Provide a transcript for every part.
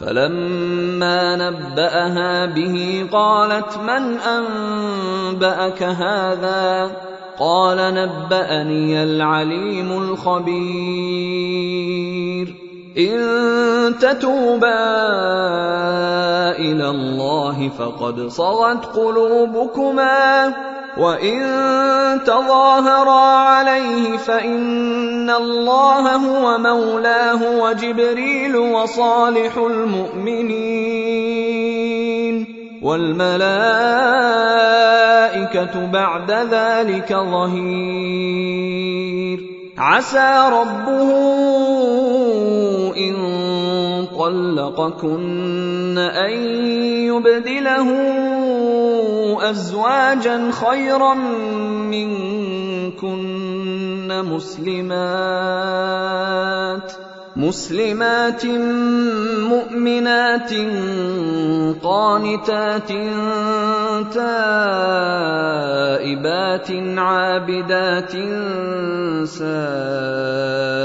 فلما نبأها به قالت من أنبأك هذا؟ قال نبأني العليم الخبير. إن تتوبا إلى الله فقد صغت قلوبكما. وان تظاهرا عليه فان الله هو مولاه وجبريل وصالح المؤمنين والملائكه بعد ذلك ظهير. عسى ربه ان طلقكن أن يبدله ازواجا خيرا منكن مسلمات مسلمات مؤمنات قانتات تائبات عابدات سائحات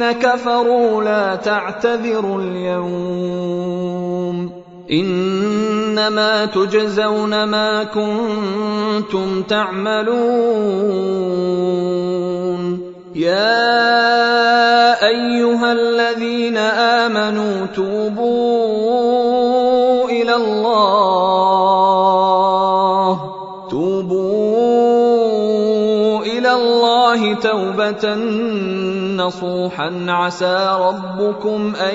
الذين كفروا لا تعتذروا اليوم. إنما تجزون ما كنتم تعملون. يا أيها الذين آمنوا توبوا إلى الله. الله توبة نصوحا. عسى ربكم أن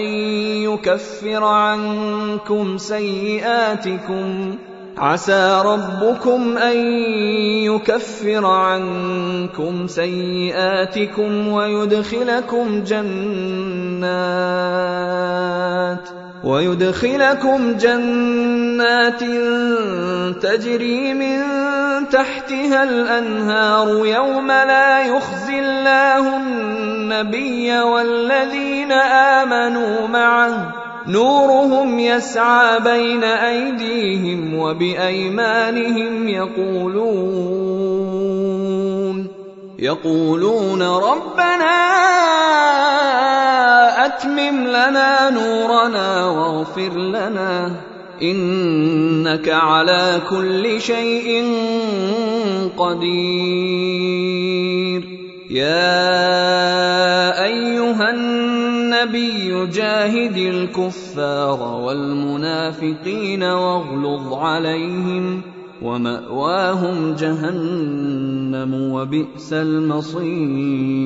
يكفر عنكم سيئاتكم. عسى ربكم أن يكفر عنكم سيئاتكم ويدخلكم جنات. ويدخلكم جنات تجري من تحتها الأنهار يوم لا يخزي الله النبي والذين آمنوا معه. نورهم يسعى بين أيديهم وبأيمانهم يقولون يقولون ربنا أتمم لنا نورنا واغفر لنا إنك على كل شيء قدير. يا أيها النبي جاهد الكفار والمنافقين واغلظ عليهم ومأواهم جهنم وبئس المصير.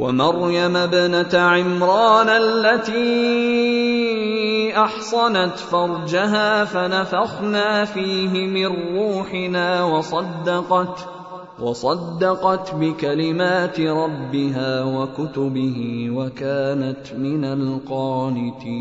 ومريم ابنة عمران التي أحصنت فرجها فنفخنا فيه من روحنا وصدقت وصدقت بكلمات ربها وكتبه وكانت من القانتين.